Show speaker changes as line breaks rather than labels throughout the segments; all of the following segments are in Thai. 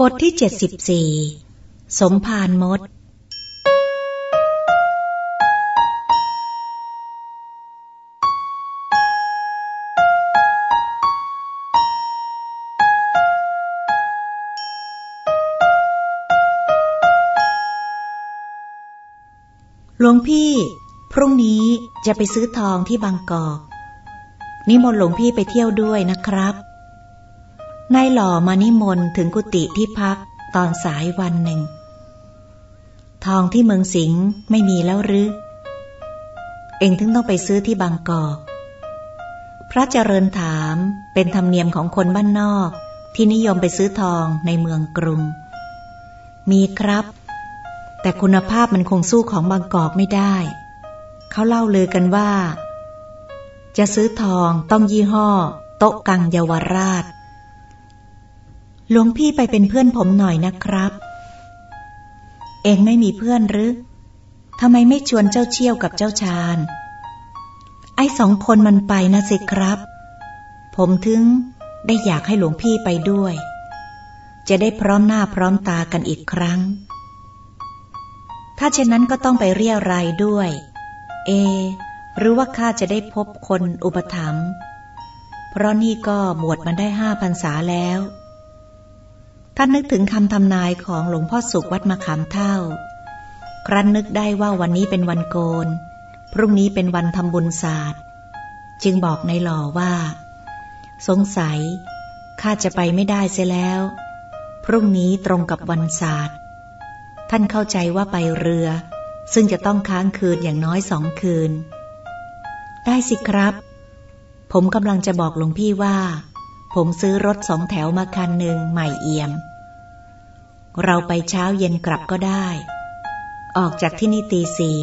บทที่เจ็ดสิบสี่สมภารมด หลวงพี่ พรุ่งนี้จะไปซื้อทองที่บางกอก นิมนต์หลวงพี่ไปเที่ยวด้วยนะครับ นายหล่อมานิมนต์ถึงกุฏิที่พักตอนสายวันหนึ่ง ทองที่เมืองสิงห์ไม่มีแล้วหรือ เองถึงต้องไปซื้อที่บางกอกพระเจริญถามเป็นธรรมเนียมของคนบ้านนอก ที่นิยมไปซื้อทองในเมืองกรุง มีครับ แต่คุณภาพมันคงสู้ของบางกอกไม่ได้ เขาเล่าลือกันว่า จะซื้อทองต้องยี่ห้อ โต๊ะกังเยาวราช หลวงพี่ไปเป็นเพื่อนผมหน่อยนะครับ เองไม่มีเพื่อนหรือทำไมไม่ชวนเจ้าเชี่ยวกับเจ้าชาญ ไอ้สองคนมันไปนะสิครับ ผมถึงได้อยากให้หลวงพี่ไปด้วย จะได้พร้อมหน้าพร้อมตากันอีกครั้ง ถ้าเช่นนั้นก็ต้องไปเรียรายด้วย เอ หรือว่าข้าจะได้พบคนอุปถัมภ์เพราะนี่ก็บวชมาได้ห้าพรรษาแล้ว ท่านนึกถึงคำทำนายของหลวงพ่อสุขวัดมะขามเท่า ครั้นนึกได้ว่าวันนี้เป็นวันโกน พรุ่งนี้เป็นวันทำบุญศาสตร์ จึงบอกในหล่อว่า สงสัยข้าจะไปไม่ได้เสียแล้ว พรุ่งนี้ตรงกับวันศาสตร์ ท่านเข้าใจว่าไปเรือ ซึ่งจะต้องค้างคืนอย่างน้อยสองคืน ได้สิครับ ผมกำลังจะบอกหลวงพี่ว่า ผมซื้อรถสองแถวมาคันหนึ่งใหม่เอี่ยม เราไปเช้าเย็นกลับก็ได้ ออกจากที่นี่ตีสี่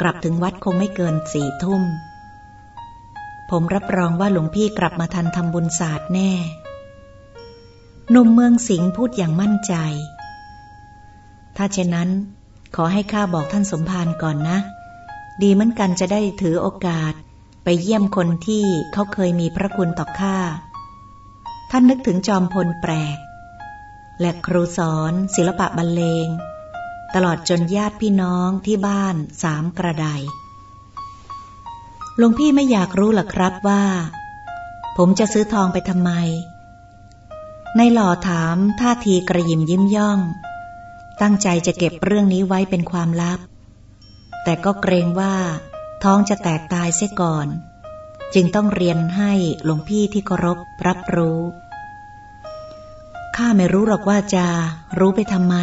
กลับถึงวัดคงไม่เกินสี่ทุ่ม ผมรับรองว่าหลวงพี่กลับมาทันทำบุญศาสตร์แน่หนุ่มเมืองสิงห์พูดอย่างมั่นใจ ถ้าเช่นนั้น ขอให้ข้าบอกท่านสมภารก่อนนะ ดีเหมือนกันจะได้ถือโอกาสไปเยี่ยมคนที่เขาเคยมีพระคุณต่อข้า ท่านนึกถึงจอมพลแปลก และครูสอนศิลปะบรรเลง ตลอดจนญาติพี่น้องที่บ้านสามกระไดหลวงพี่ไม่อยากรู้หรอครับว่า ผมจะซื้อทองไปทำไม ในหล่อถามท่าทีกระยิมยิ้มย่อง ตั้งใจจะเก็บเรื่องนี้ไว้เป็นความลับ แต่ก็เกรงว่า ท้องจะแตกตายเสียก่อน จึงต้องเรียนให้หลวงพี่ที่เคารพรับรู้ ข้าไม่รู้หรอกว่าจะรู้ไปทำไม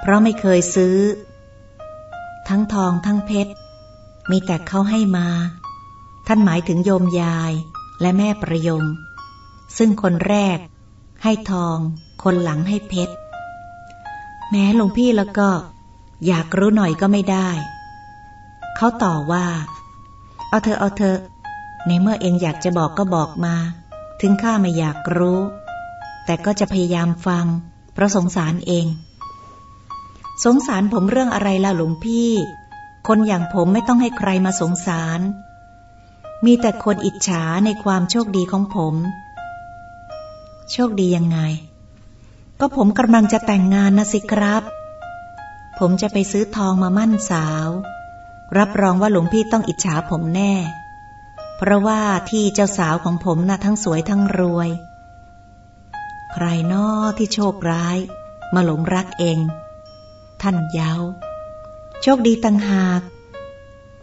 เพราะไม่เคยซื้อ ทั้งทองทั้งเพชร มีแต่เขาให้มา ท่านหมายถึงโยมยายและแม่ประยง ซึ่งคนแรก ให้ทอง คนหลังให้เพชร แม้หลวงพี่แล้วก็ อยากรู้หน่อยก็ไม่ได้ เขาต่อว่า เอาเธอเอาเธอในเมื่อเองอยากจะบอกก็บอกมา ถึงข้าไม่อยากรู้ แต่ก็จะพยายามฟัง เพราะสงสารเอง สงสารผมเรื่องอะไรล่ะหลวงพี่ คนอย่างผมไม่ต้องให้ใครมาสงสาร มีแต่คนอิจฉาในความโชคดีของผม โชคดียังไง ก็ผมกำลังจะแต่งงานนะสิครับ ผมจะไปซื้อทองมามั่นสาว รับรองว่าหลวงพี่ต้องอิจฉาผมแน่ เพราะว่าที่เจ้าสาวของผมนะ่ะทั้งสวยทั้งรวย ใครนอที่โชคร้าย มาหลงรักเอง ท่านเยาาโชคดีตังหาก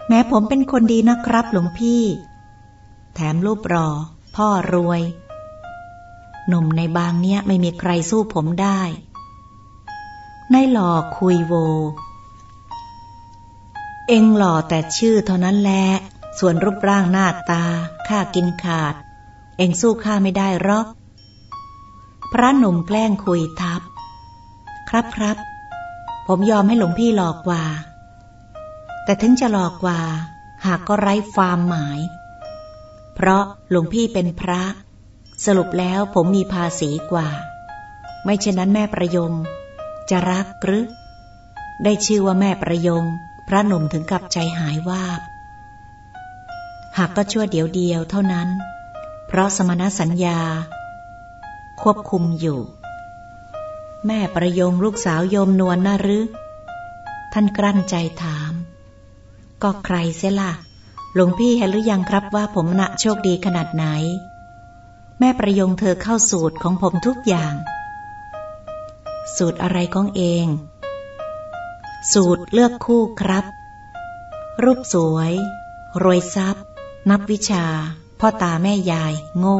แม้ผมเป็นคนดีนะครับหลวงพี่ แถมรูปรอ พ่อรวย หนุ่มในบางเนี้ยไม่มีใครสู้ผมได้นายหล่อคุยโว เองหล่อแต่ชื่อเท่านั้นแหละ ส่วนรูปร่างหน้าตาข้ากินขาด เองสู้ข้าไม่ได้หรอก พระหนุ่มแกล้งคุยทับ ครับครับ ผมยอมให้หลวงพี่หลอกกว่า แต่ถึงจะหลอกกว่า หากก็ไร้ความหมาย เพราะหลวงพี่เป็นพระ สรุปแล้วผมมีภาษีกว่า ไม่เช่นนั้นแม่ประยง จะรักหรือ ได้ชื่อว่าแม่ประยง พระหนุ่มถึงกับใจหายวาบ หากก็ชั่วเดียวเดียวเท่านั้น เพราะสมณสัญญา ควบคุมอยู่ แม่ประยงลูกสาวโยมนวลนะหรือ ท่านกลั้นใจถาม ก็ใครเสียละ่ะ หลวงพี่เห็นหรือยังครับว่าผมณะโชคดีขนาดไหน แม่ประยงเธอเข้าสูตรของผมทุกอย่าง สูตรอะไรของเอง สูตรเลือกคู่ครับ รูปสวย รวยทรัพย์ นับวิชา พ่อตาแม่ยาย โง่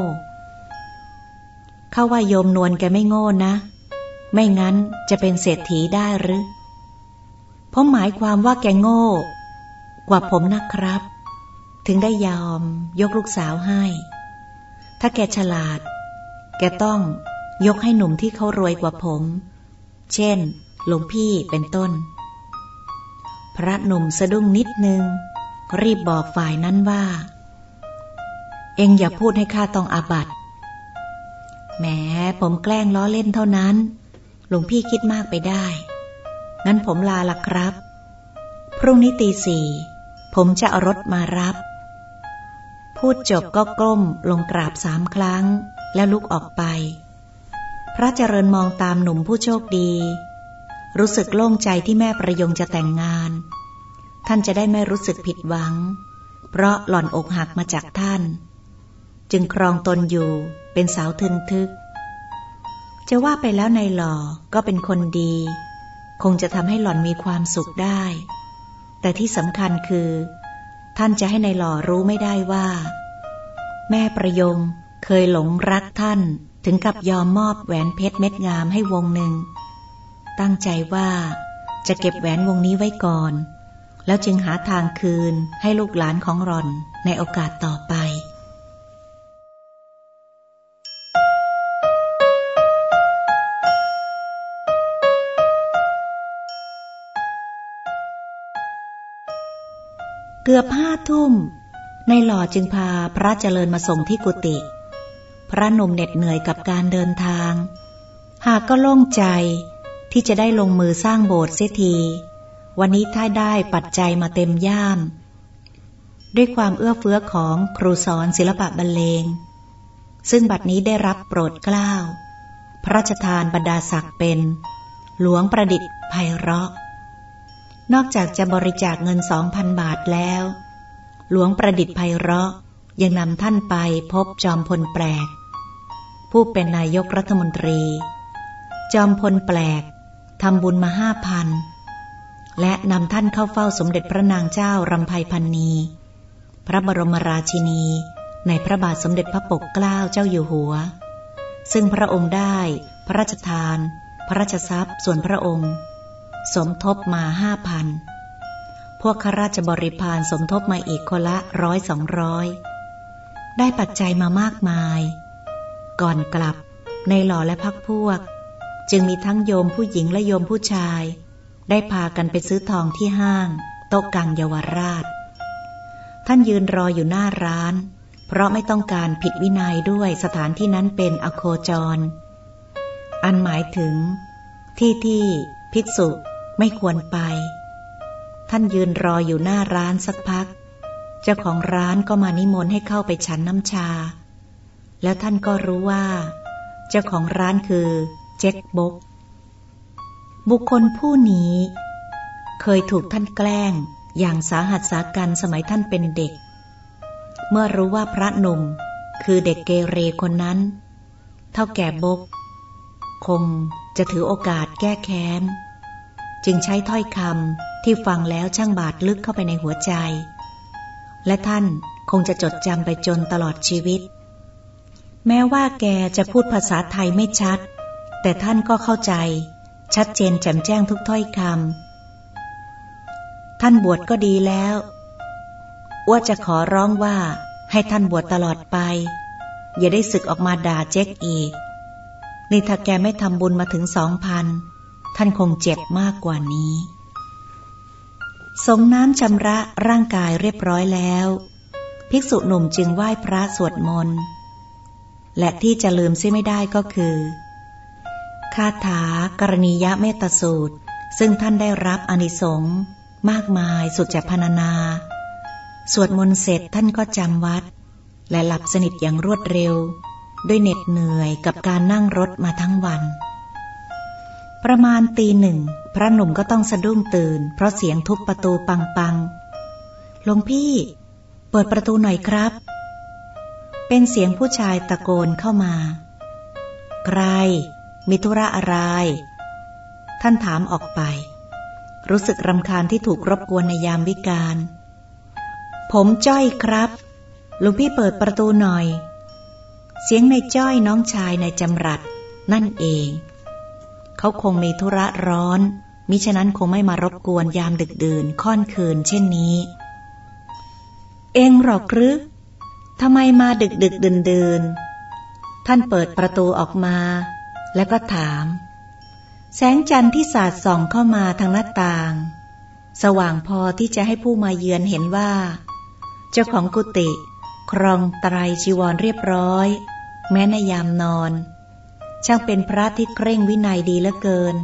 ข้าว่าโยมนวลแกไม่โง่นะ ไม่งั้นจะเป็นเศรษฐีได้หรือผมหมายความว่าแกโง่ กว่าผมนะครับ ถึงได้ยอมยกลูกสาวให้ ถ้าแกฉลาด แกต้องยกให้หนุ่มที่เขารวยกว่าผม เช่น หลวงพี่เป็นต้น พระหนุ่มสะดุ้งนิดนึง รีบบอกฝ่ายนั้นว่า เอ็งอย่าพูดให้ข้าต้องอาบัติ แหมผมแกล้งล้อเล่นเท่านั้น หลวงพี่คิดมากไปได้ งั้นผมลาละครับ พรุ่งนี้ตีสี่ผมจะเอารถมารับ พูดจบก็ก้มลงกราบสามครั้ง แล้วลุกออกไป พระเจริญมองตามหนุ่มผู้โชคดี รู้สึกโล่งใจที่แม่ประยงจะแต่งงาน ท่านจะได้ไม่รู้สึกผิดหวัง เพราะหล่อนอกหักมาจากท่าน จึงครองตนอยู่เป็นสาวทึนทึก จะว่าไปแล้วในหล่อก็เป็นคนดี คงจะทำให้หล่อนมีความสุขได้ แต่ที่สำคัญคือ ท่านจะให้ในหล่อรู้ไม่ได้ว่า แม่ประยงเคยหลงรักท่านถึงกับยอมมอบแหวนเพชรเม็ดงามให้วงหนึ่ง ตั้งใจว่าจะเก็บแหวนวงนี้ไว้ก่อน แล้วจึงหาทางคืนให้ลูกหลานของหล่อนในโอกาสต่อไป เกือบห้าทุ่ม ในหล่อจึงพาพระเจริญมาส่งที่กุฏิ พระนมเหน็ดเหนื่อยกับการเดินทาง หากก็โล่งใจที่จะได้ลงมือสร้างโบสถ์เสียที วันนี้ถ้าได้ปัจจัยมาเต็มย่าม ด้วยความเอื้อเฟื้อของครูสอนศิลปะบรรเลง ซึ่งบัดนี้ได้รับโปรดเกล้า พระราชทานบรรดาศักดิ์เป็น หลวงประดิษฐ์ไพเราะ นอกจากจะบริจาคเงินสองพันบาทแล้ว หลวงประดิษฐ์ไพเราะยังนำท่านไปพบจอมพลแปลก ผู้เป็นนายกรัฐมนตรี จอมพลแปลกทำบุญมาห้าพันและนำท่านเข้าเฝ้าสมเด็จพระนางเจ้ารำไพพันนี พระบรมราชินี ในพระบาทสมเด็จพระปกเกล้าเจ้าอยู่หัว ซึ่งพระองค์ได้ พระราชทาน พระราชทรัพย์ส่วนพระองค์ สมทบมาห้าพัน พวกข้าราชบริพารสมทบมาอีกคนละร้อยสองร้อยได้ปัจจัยมามากมาย ก่อนกลับในหล่อและพักพวก จึงมีทั้งโยมผู้หญิงและโยมผู้ชาย ได้พากันไปซื้อทองที่ห้าง โต๊ะกังเยาวราช ท่านยืนรออยู่หน้าร้าน เพราะไม่ต้องการผิดวินัยด้วยสถานที่นั้นเป็นอโคจร อันหมายถึง ที่ที่ภิกษุ ไม่ควรไป ท่านยืนรออยู่หน้าร้านสักพัก เจ้าของร้านก็มานิมนต์ให้เข้าไปฉันน้ำชา แล้วท่านก็รู้ว่า เจ้าของร้านคือเจ็คบก บุคคลผู้นี้ เคยถูกท่านแกล้งอย่างสาหัสสากันสมัยท่านเป็นเด็ก เมื่อรู้ว่าพระหนุ่มคือเด็กเกเรคนนั้น เท่าแก่บก คงจะถือโอกาสแก้แค้น จึงใช้ถ้อยคำที่ฟังแล้วช่างบาดลึกเข้าไปในหัวใจ และท่านคงจะจดจำไปจนตลอดชีวิต แม้ว่าแกจะพูดภาษาไทยไม่ชัด แต่ท่านก็เข้าใจ ชัดเจนแจ่มแจ้งทุกถ้อยคำท่านบวชก็ดีแล้วว่าจะขอร้องว่าให้ท่านบวชตลอดไป อย่าได้ศึกออกมาด่าเจ๊กอีก นี่ถ้าแกไม่ทำบุญมาถึงสองพัน ท่านคงเจ็บมากกว่านี้ สงน้ำชำระร่างกายเรียบร้อยแล้ว ภิกษุหนุ่มจึงไหว้พระสวดมนต์ และที่จะลืมซิไม่ได้ก็คือคาถากรณียะเมตสูตร ซึ่งท่านได้รับอนิสงส์มากมายสุดจะพรรณนา สวดมนต์เสร็จท่านก็จำวัด และหลับสนิทอย่างรวดเร็ว ด้วยเหน็ดเหนื่อยกับการนั่งรถมาทั้งวัน ประมาณตีหนึ่ง พระหนุ่มก็ต้องสะดุ้งตื่น เพราะเสียงทุบประตูปังปังหลวงพี่ เปิดประตูหน่อยครับ เป็นเสียงผู้ชายตะโกนเข้ามา ใคร มีธุระอะไร ท่านถามออกไป รู้สึกรำคาญที่ถูกรบกวนในยามวิกาล ผมจ้อยครับหลวงพี่เปิดประตูหน่อย เสียงในจ้อยน้องชายในจำรัดนั่นเอง เขาคงมีธุระร้อน มิฉะนั้นคงไม่มารบกวนยามดึกดื่นค่อนคืนเช่นนี้ เองหรอกหรือทำไมมาดึกดึกดื่นดื่นท่านเปิดประตูออกมา แล้วก็ถาม แสงจันทร์ที่สาดส่องเข้ามาทางหน้าต่าง สว่างพอที่จะให้ผู้มาเยือนเห็นว่า เจ้าของกุฏิครองไตรจีวรเรียบร้อย แม้ในยามนอน ช่างเป็นพระที่เคร่งวินัยดีเหลือเกิน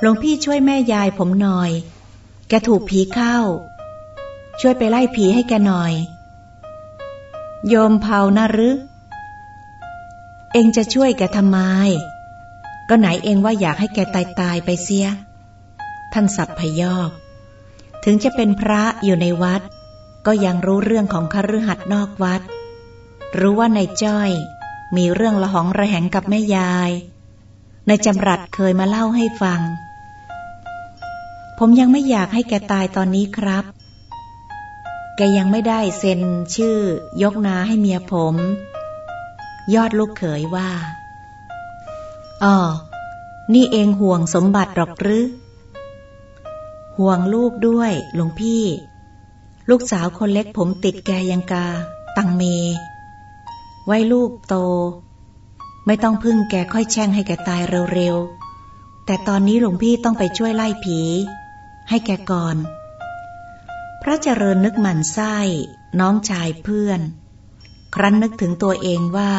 หลวงพี่ช่วยแม่ยายผมหน่อย แกถูกผีเข้า ช่วยไปไล่ผีให้แกหน่อย โยมเผานะหรือ เองจะช่วยแกทำไม ก็ไหนเองว่าอยากให้แกตายตายไปเสีย ท่านสับพยอก ถึงจะเป็นพระอยู่ในวัด ก็ยังรู้เรื่องของคฤหัสถ์นอกวัด รู้ว่าในจ้อย มีเรื่องละหองระแหงกับแม่ยาย ในจำรัดเคยมาเล่าให้ฟัง ผมยังไม่อยากให้แกตายตอนนี้ครับ แกยังไม่ได้เซ็นชื่อยกนาให้เมียผม ยอดลูกเขยว่าอ๋อนี่เองห่วงสมบัติหรอกหรือ ห่วงลูกด้วยหลวงพี่ ลูกสาวคนเล็กผมติดแกยังกา ตังเม ไว้ลูกโต ไม่ต้องพึ่งแกค่อยแช่งให้แกตายเร็วๆ แต่ตอนนี้หลวงพี่ต้องไปช่วยไล่ผี ให้แกก่อน พระเจริญนึกหมันไส้ น้องชายเพื่อน ครั้นนึกถึงตัวเองว่า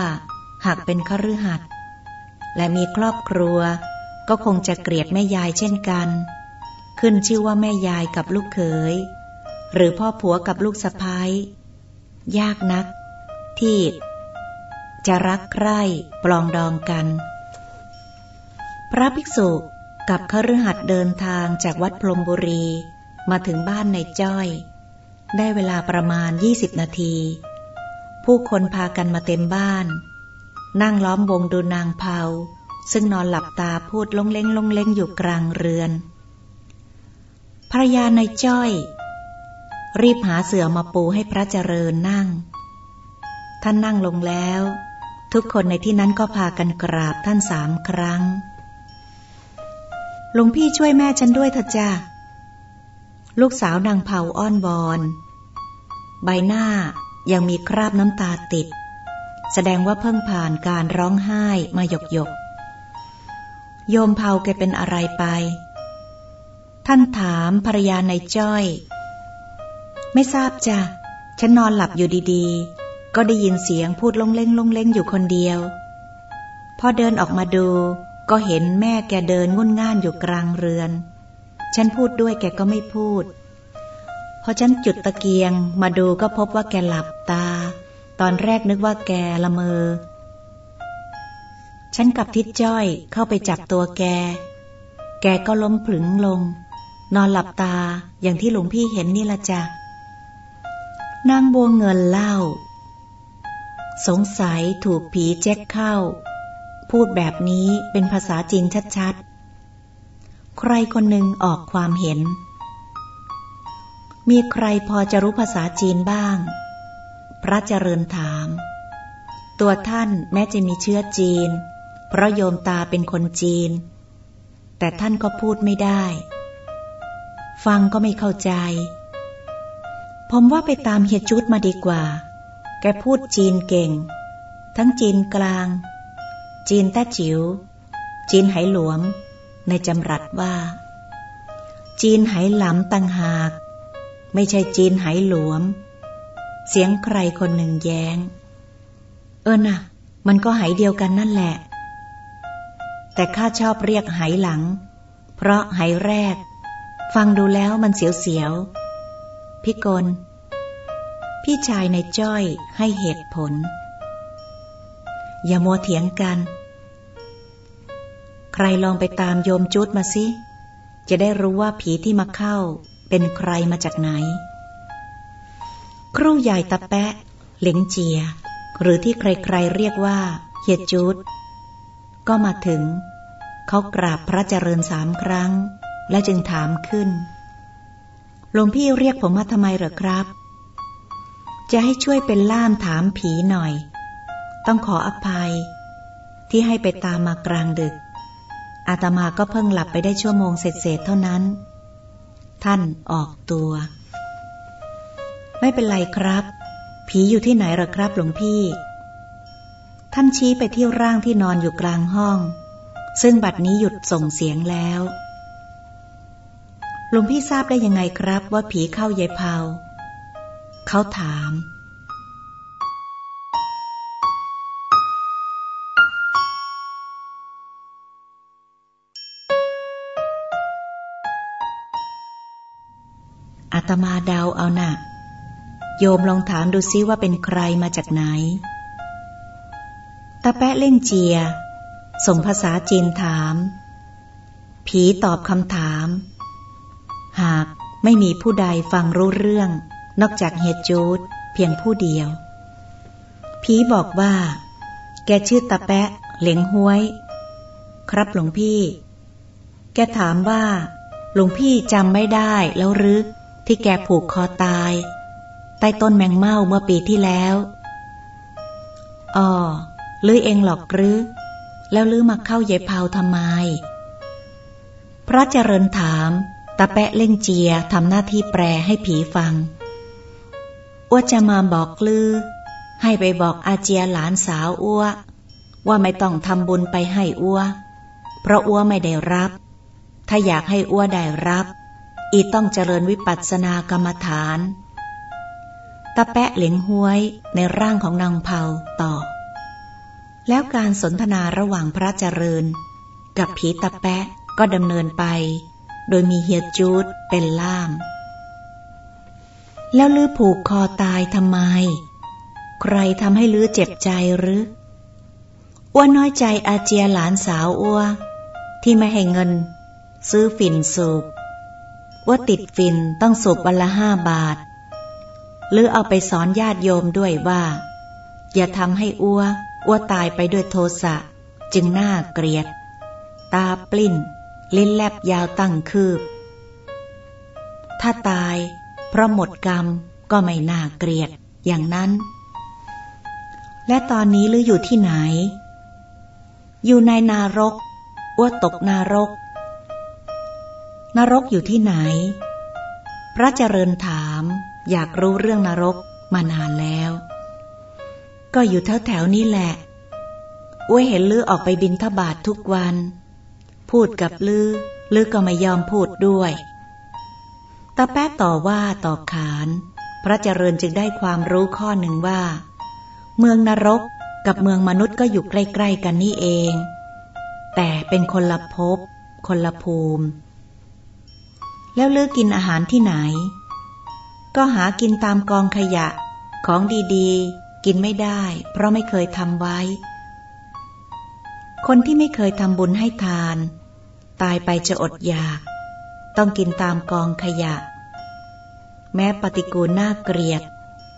หากเป็นขรือหัดและมีครอบครัว ก็คงจะเกลียดแม่ยายเช่นกัน ขึ้นชื่อว่าแม่ยายกับลูกเขย หรือพ่อผัวกับลูกสะพ้ายยากนัก ที่ จะรักใคร่ปลองดองกัน พระภิกษุกับขรือหัดเดินทางจากวัดพรมบุรีมาถึงบ้านในจ้อย ได้เวลาประมาณ 20 นาที ผู้คนพากันมาเต็มบ้าน นั่งล้อมวงดูนางเผาซึ่งนอนหลับตาพูดลงเล้งลงเล้งอยู่กลางเรือนภรรยาในจ้อย รีบหาเสื่อมาปูให้พระเจริญนั่ง ท่านนั่งลงแล้ว ทุกคนในที่นั้นก็พากันกราบท่านสามครั้ง หลวงพี่ช่วยแม่ฉันด้วยเถอะจ้าลูกสาวนางเผาอ้อนบอน ใบหน้ายังมีคราบน้ำตาติด แสดงว่าเพิ่งผ่านการร้องไห้มาหยกหยก โยมเผาแกเป็นอะไรไป ท่านถามภรรยาในจ้อย ไม่ทราบจ้ะ ฉันนอนหลับอยู่ดีๆ ก็ได้ยินเสียงพูดลงเล้งลงเล้งอยู่คนเดียว พอเดินออกมาดูก็เห็นแม่แกเดินงุ่นง่านอยู่กลางเรือน ฉันพูดด้วยแกก็ไม่พูด พอฉันจุดตะเกียงมาดูก็พบว่าแกหลับตา ตอนแรกนึกว่าแกละเมอ ฉันกับทิดจ้อยเข้าไปจับตัวแก แกก็ล้มผลึงลง นอนหลับตาอย่างที่หลวงพี่เห็นนี่ละจ้ะนางบัวเงินเล่า สงสัยถูกผีแจ็คเข้า พูดแบบนี้เป็นภาษาจีนชัดๆ ใครคนหนึ่งออกความเห็น มีใครพอจะรู้ภาษาจีนบ้าง พระเจริญถาม ตัวท่านแม้จะมีเชื้อจีน เพราะโยมตาเป็นคนจีน แต่ท่านก็พูดไม่ได้ ฟังก็ไม่เข้าใจ ผมว่าไปตามเฮียจุดมาดีกว่า แกพูดจีนเก่ง ทั้งจีนกลาง จีนแต้จิว๋ว จีนไหหลวม ในจำรัดว่า จีนไหหลำตังหาก ไม่ใช่จีนไหหลวม เสียงใครคนหนึ่งแย้ง เออนะมันก็ไหเดียวกันนั่นแหละ แต่ข้าชอบเรียกไหหลัง เพราะไหแรก ฟังดูแล้วมันเสียวๆพี่กล พี่ชายในจ้อยให้เหตุผล อย่ามัวเถียงกัน ใครลองไปตามโยมจุดมาสิ จะได้รู้ว่าผีที่มาเข้า เป็นใครมาจากไหน ครูใหญ่ตะแปะ เหลงเจีย หรือที่ใครๆเรียกว่าเฮียจุดก็มาถึง เขากราบพระเจริญสามครั้ง และจึงถามขึ้นหลวงพี่เรียกผมมาทำไมเหรอครับ จะให้ช่วยเป็นล่ามถามผีหน่อย ต้องขออภัย ที่ให้ไปตามมากลางดึก อาตมาก็เพิ่งหลับไปได้ชั่วโมงเศษเท่านั้น ท่านออกตัว ไม่เป็นไรครับ ผีอยู่ที่ไหนหรอครับหลวงพี่ ท่านชี้ไปที่ร่างที่นอนอยู่กลางห้อง ซึ่งบัดนี้หยุดส่งเสียงแล้วหลวงพี่ทราบได้ยังไงครับว่าผีเข้ายายเผา เขาถาม อาตมาเดาเอานะ่ะ โยมลองถามดูซิว่าเป็นใครมาจากไหน ตาแปะเล่งเจีย ส่งภาษาจีนถาม ผีตอบคำถาม หากไม่มีผู้ใดฟังรู้เรื่อง นอกจากเฮดจูดเพียงผู้เดียว ผีบอกว่า แกชื่อตาแปะ เหลงห้วย ครับหลวงพี่ แกถามว่า หลวงพี่จำไม่ได้แล้วหรือที่แกผูกคอตาย ใต้ต้นแมงเม่าเมื่อปีที่แล้วอ๋อลือเองหรอกหรือ แล้วลือมาเข้าเยเผาทำไม พระเจริญถามตาแปะเล่งเจียทำหน้าที่แปลให้ผีฟัง อ้วจะมาบอกลือ ให้ไปบอกอาเจียหลานสาวอ้ว ว่าไม่ต้องทำบุญไปให้อ้ว เพราะอ้วไม่ได้รับ ถ้าอยากให้อ้วได้รับ อีต้องเจริญวิปัสสนากรรมฐานตาแปะเหลงห้วยในร่างของนางเผาตอบแล้วการสนทนาระหว่างพระเจริญ กับผีตาแปะก็ดำเนินไป โดยมีเฮียจูดเป็นล่าม แล้วลือผูกคอตายทำไม ใครทำให้ลือเจ็บใจหรืออ้วนน้อยใจอาเจียหลานสาวอ้วที่ไม่ให้เงิน ซื้อฝิ่นสูบว่าติดฝิ่นต้องสูบวันละห้าบาท หรือเอาไปสอนญาติโยมด้วยว่า อย่าทำให้อ้วอ้วตายไปด้วยโทสะ จึงน่าเกลียด ตาปลิ้น ลิ้นแลบยาวตั้งคืบ ถ้าตาย เพราะหมดกรรมก็ไม่น่าเกลียดอย่างนั้น และตอนนี้ลืออยู่ที่ไหน อยู่ในนารกอ้วตกนารก นรกอยู่ที่ไหน พระเจริญถามอยากรู้เรื่องนรกมานานแล้ว ก็อยู่แถวแถวนี้แหละอ้วยเห็นลือออกไปบินทบาททุกวัน พูดกับลือลือก็ไม่ยอมพูดด้วย ตาแป๊ะต่อว่าต่อขาน พระเจริญจึงได้ความรู้ข้อหนึ่งว่า เมืองนรกกับเมืองมนุษย์ก็อยู่ใกล้ๆกันนี่เอง แต่เป็นคนละภพคนละภูมิ แล้วเลือกกินอาหารที่ไหน ก็หากินตามกองขยะของดีๆ กินไม่ได้ เพราะไม่เคยทำไว้ คนที่ไม่เคยทำบุญให้ทาน ตายไปจะอดอยาก ต้องกินตามกองขยะ แม้ปฏิกูลน่าเกลียด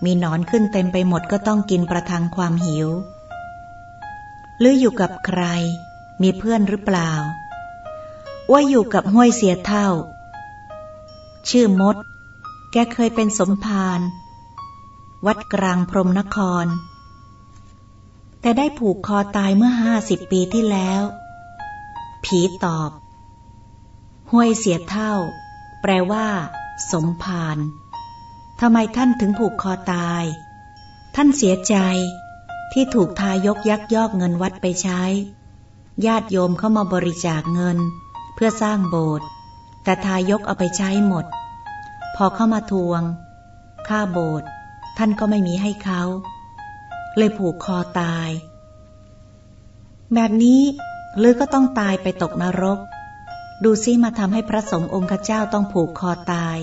มีหนอนขึ้นเต็มไปหมดก็ต้องกินประทังความหิว หรืออยู่กับใคร มีเพื่อนหรือเปล่า ว่าอยู่กับห้วยเสียเท่า ชื่อมด แกเคยเป็นสมภารวัดกลางพรมนคร แต่ได้ผูกคอตายเมื่อห้าสิบปีที่แล้ว ผีตอบ ห้วยเสียเท่า แปลว่า สมภารทำไมท่านถึงผูกคอตาย ท่านเสียใจ ที่ถูกทายกยักยอกเงินวัดไปใช้ ญาติโยมเข้ามาบริจาคเงิน เพื่อสร้างโบสถ์แต่ทายกเอาไปใช้หมด พอเข้ามาทวง ค่าโบสถ์ท่านก็ไม่มีให้เขา เลยผูกคอตาย แบบนี้ลือก็ต้องตายไปตกนรก ดูซิมาทำให้พระสงฆ์องค์เจ้าต้องผูกคอตาย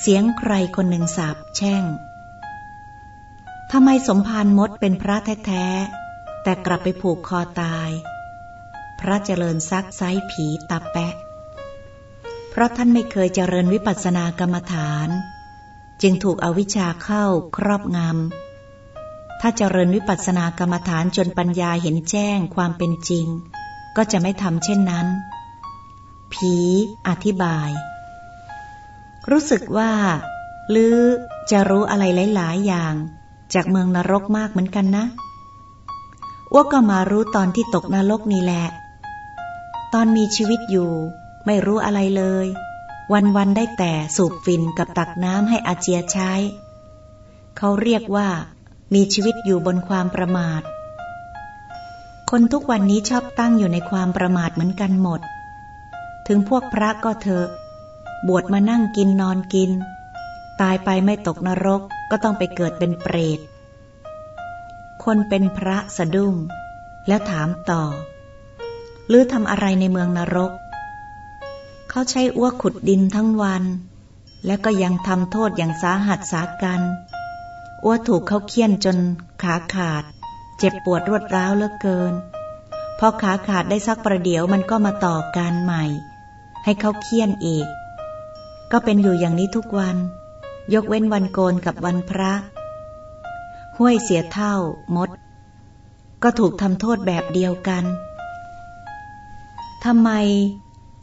เสียงใครคนหนึ่งสาบแช่งทำไมสมภารมดเป็นพระแท้ๆ แต่กลับไปผูกคอตาย พระเจริญซักไซผีตาแปะ เพราะท่านไม่เคยเจริญวิปัสสนากรรมฐาน จึงถูกอวิชชาเข้าครอบงำ ถ้าเจริญวิปัสสนากรรมฐานจนปัญญาเห็นแจ้งความเป็นจริง ก็จะไม่ทำเช่นนั้น ผี อธิบาย รู้สึกว่าหรือจะรู้อะไรหลาย ๆ อย่าง จากเมืองนรกมากเหมือนกันนะอ้วกก็มารู้ตอนที่ตกนรกนี่แหละ ตอนมีชีวิตอยู่ ไม่รู้อะไรเลย วัน ๆ ได้แต่สูบฟินกับตักน้ำให้อาเจียใช้ เขาเรียกว่า มีชีวิตอยู่บนความประมาทคนทุกวันนี้ชอบตั้งอยู่ในความประมาทเหมือนกันหมด ถึงพวกพระก็เถอะ บวชมานั่งกินนอนกิน ตายไปไม่ตกนรกก็ต้องไปเกิดเป็นเปรต คนเป็นพระสะดุ้ง แล้วถามต่อ หรือทำอะไรในเมืองนรก เขาใช้อ้วกขุดดินทั้งวัน แล้วก็ยังทำโทษอย่างสาหัสสากันอ้วถูกเขาเคี่ยนจนขาขาด เจ็บปวดรวดร้าวเหลือเกินพอขาขาดได้สักประเดี๋ยวมันก็มาต่อการใหม่ ให้เขาเคี่ยนอีก ก็เป็นอยู่อย่างนี้ทุกวัน ยกเว้นวันโกนกับวันพระ ห้วยเสียเท่ามด ก็ถูกทำโทษแบบเดียวกันทำไม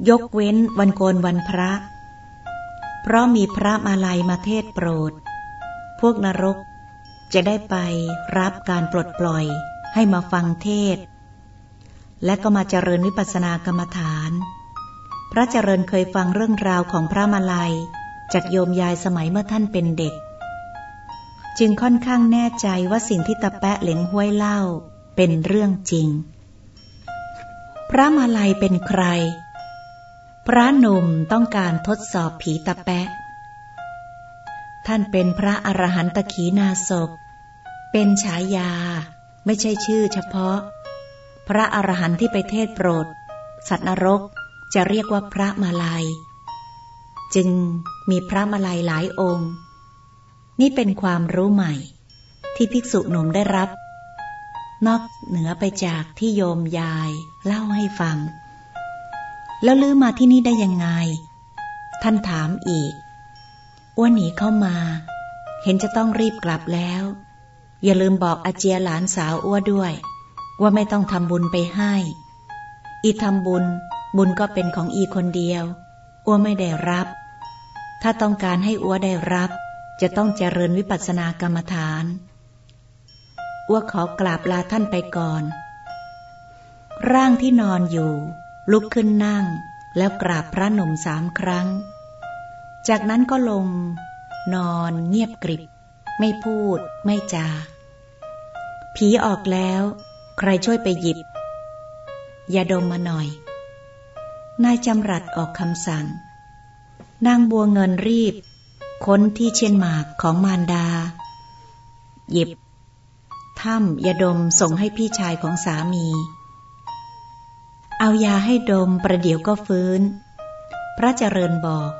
ยกเว้นวันโกนวันพระ เพราะมีพระมาลัยมาเทศโปรด พวกนรกจะได้ไปรับการปลดปล่อยให้มาฟังเทศ และก็มาเจริญวิปัสสนากรรมฐาน พระเจริญเคยฟังเรื่องราวของพระมาลัย จากโยมยายสมัยเมื่อท่านเป็นเด็ก จึงค่อนข้างแน่ใจว่าสิ่งที่ตะแปะเหลงห้วยเล่าเป็นเรื่องจริง พระมาลัยเป็นใคร พระหนุ่มต้องการทดสอบผีตะแปะ ท่านเป็นพระอรหันตขีนาศพเป็นฉายา ไม่ใช่ชื่อเฉพาะ พระอรหันต์ที่ไปเทศโปรด สัตว์นรก จะเรียกว่าพระมาลัย จึงมีพระมาลัยหลายองค์ นี่เป็นความรู้ใหม่ ที่ภิกษุหนุ่มได้รับ นอกเหนือไปจากที่โยมยายเล่าให้ฟัง แล้วลือมาที่นี่ได้ยังไง ท่านถามอีกอ้วนหนีเข้ามา เห็นจะต้องรีบกลับแล้ว อย่าลืมบอกอาเจียหลานสาวอ้วด้วย ว่าไม่ต้องทำบุญไปให้ อีทำบุญ บุญก็เป็นของอีคนเดียวอ้วไม่ได้รับ ถ้าต้องการให้อ้วได้รับ จะต้องเจริญวิปัสสนากรรมฐานอ้วขอกราบลาท่านไปก่อน ร่างที่นอนอยู่ ลุกขึ้นนั่ง แล้วกราบพระหนุ่มสามครั้ง จากนั้นก็ลง นอนเงียบกริบ ไม่พูด ไม่จา ผีออกแล้ว ใครช่วยไปหยิบยาดมมาหน่อย นายจำรัดออกคำสั่ง นางบัวเงินรีบ ค้นที่เชียนหมากของมารดา หยิบถ้ำยาดมส่งให้พี่ชายของสามี เอายาให้ดมประเดี๋ยวก็ฟื้น พระเจริญบอก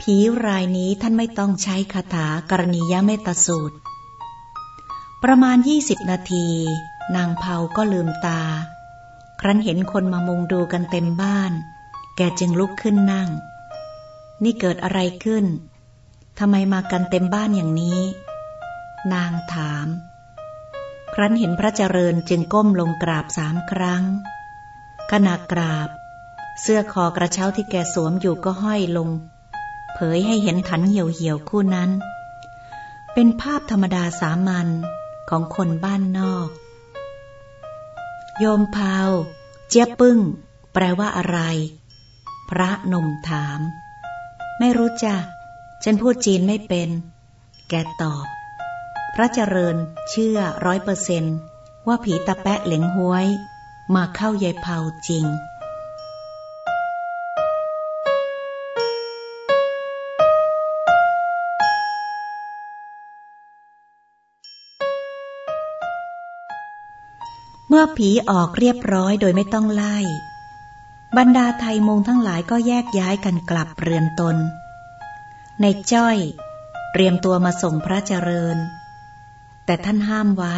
ผีรายนี้ท่านไม่ต้องใช้คาถากรณียเมตสูตร ประมาณยี่สิบนาที นางเผาก็ลืมตา ครั้นเห็นคนมามุงดูกันเต็มบ้าน แกจึงลุกขึ้นนั่ง นี่เกิดอะไรขึ้นทำไมมากันเต็มบ้านอย่างนี้ นางถาม ครั้นเห็นพระเจริญจึงก้มลงกราบสามครั้ง ขณะกราบ เสื้อคอกระเช้าที่แกสวมอยู่ก็ห้อยลง เผยให้เห็นถันเหี่ยวเหี่ยวคู่นั้น เป็นภาพธรรมดาสามัญของคนบ้านนอก โยมพาว เจี๊ยบปึ้ง แปลว่าอะไร พระนมถาม ไม่รู้จักฉันพูดจีนไม่เป็น แกตอบ พระเจริญเชื่อร้อยเปอร์เซนว่าผีตะแปะเหลงห้วย มาเข้ายายเผาจริง มื่อผีออกเรียบร้อยโดยไม่ต้องไล่ บรรดาไทยมงทั้งหลายก็แยกย้ายกันกลับเรือนตน ในจ้อย เตรียมตัวมาส่งพระเจริญ แต่ท่านห้ามไว้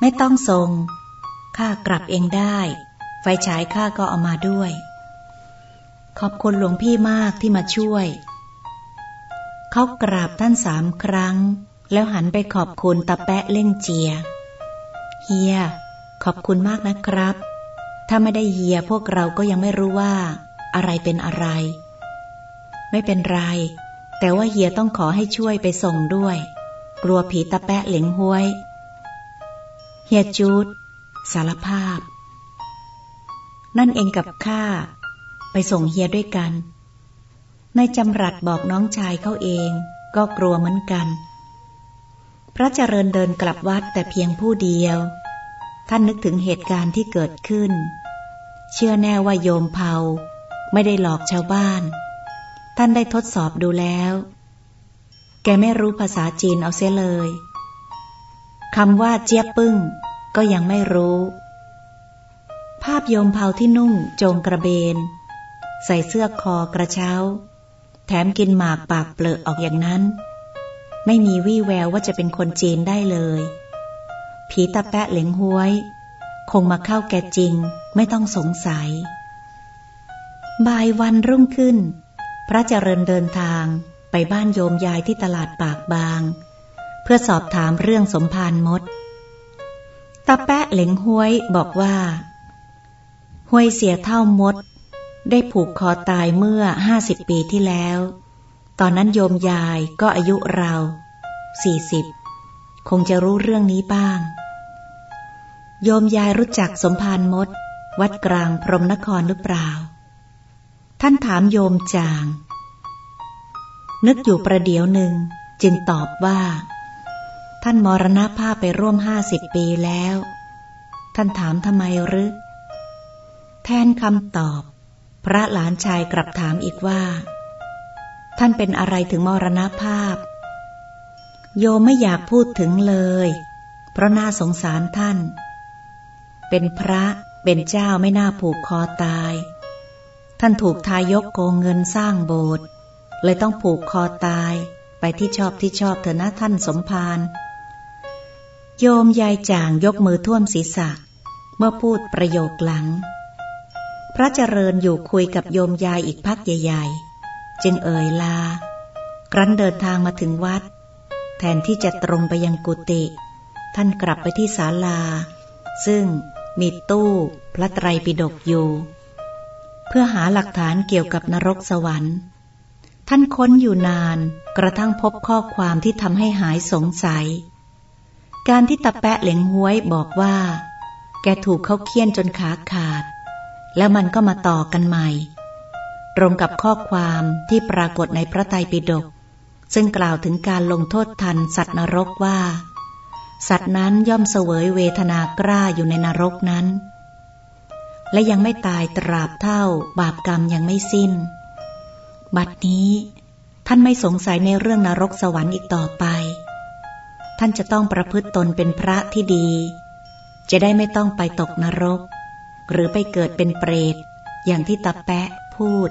ไม่ต้องส่งข้ากลับเองได้ ไฟฉายข้าก็เอามาด้วย ขอบคุณหลวงพี่มากที่มาช่วย เขากราบท่านสามครั้ง แล้วหันไปขอบคุณตาแปะเล่งเจีย เฮีย ขอบคุณมากนะครับ ถ้าไม่ได้เฮียพวกเราก็ยังไม่รู้ว่า อะไรเป็นอะไร ไม่เป็นไร แต่ว่าเฮียต้องขอให้ช่วยไปส่งด้วย กลัวผีตาแปะเหลงห้วย เฮียจูด สารภาพ นั่นเองกับข้า ไปส่งเฮียด้วยกันนายจำรัดบอกน้องชายเขาเองก็กลัวเหมือนกัน พระเจริญเดินกลับวัดแต่เพียงผู้เดียว ท่านนึกถึงเหตุการณ์ที่เกิดขึ้น เชื่อแน่ว่าโยมเผาไม่ได้หลอกชาวบ้าน ท่านได้ทดสอบดูแล้ว แกไม่รู้ภาษาจีนเอาเสียเลยคำว่าเจี๊ยบปึ้ง ก็ยังไม่รู้ ภาพโยมเผาที่นุ่งโจงกระเบน ใส่เสื้อคอกระเช้า แถมกินหมากปากเปลือกออกอย่างนั้น ไม่มีวี่แววว่าจะเป็นคนจีนได้เลย ผีตาแปะเหลงห้วย คงมาเข้าแกจริง ไม่ต้องสงสัย บ่ายวันรุ่งขึ้น พระเจริญเดินทางไปบ้านโยมยายที่ตลาดปากบาง เพื่อสอบถามเรื่องสมภารมดตาแปะเหลงห้วยบอกว่าห้วยเสียเท่ามด ได้ผูกคอตายเมื่อห้าสิบปีที่แล้ว ตอนนั้นโยมยายก็อายุเราสี่สิบคงจะรู้เรื่องนี้บ้าง โยมยายรู้จักสมภารมด วัดกลางพรมนครหรือเปล่า ท่านถามโยมจาง นึกอยู่ประเดี๋ยวหนึ่ง จึงตอบว่า ท่านมรณภาพไปร่วมห้าสิบปีแล้ว ท่านถามทำไมหรือแทนคำตอบ พระหลานชายกลับถามอีกว่า ท่านเป็นอะไรถึงมรณภาพ โยมไม่อยากพูดถึงเลย เพราะน่าสงสารท่าน เป็นพระเป็นเจ้าไม่น่าผูกคอตาย ท่านถูกทายกโกงเงินสร้างโบสถ์เลยต้องผูกคอตาย ไปที่ชอบที่ชอบเถอะนะท่านสมภารโยมยายจางยกมือท่วมศีรษะ เมื่อพูดประโยคหลัง พระเจริญอยู่คุยกับโยมยายอีกพักใหญ่ ๆ จึงเอ่ยลา ครั้นเดินทางมาถึงวัด แทนที่จะตรงไปยังกุฏิท่านกลับไปที่ศาลา ซึ่ง มีตู้พระไตรปิฎกอยู่ เพื่อหาหลักฐานเกี่ยวกับนรกสวรรค์ ท่านค้นอยู่นานกระทั่งพบข้อความที่ทำให้หายสงสัย การที่ตะแปะเหลงห้วยบอกว่า แกถูกเขาเคี่ยนจนขาขาด แล้วมันก็มาต่อกันใหม่ ตรงกับข้อความที่ปรากฏในพระไตรปิฎกซึ่งกล่าวถึงการลงโทษทันสัตว์นรกว่า สัตว์นั้นย่อมเสวยเวทนากล้าอยู่ในนรกนั้น และยังไม่ตายตราบเท่าบาปกรรมยังไม่สิ้น บัดนี้ท่านไม่สงสัยในเรื่องนรกสวรรค์อีกต่อไป ท่านจะต้องประพฤติตนเป็นพระที่ดี จะได้ไม่ต้องไปตกนรก หรือไปเกิดเป็นเปรตอย่างที่ตาแปะพูด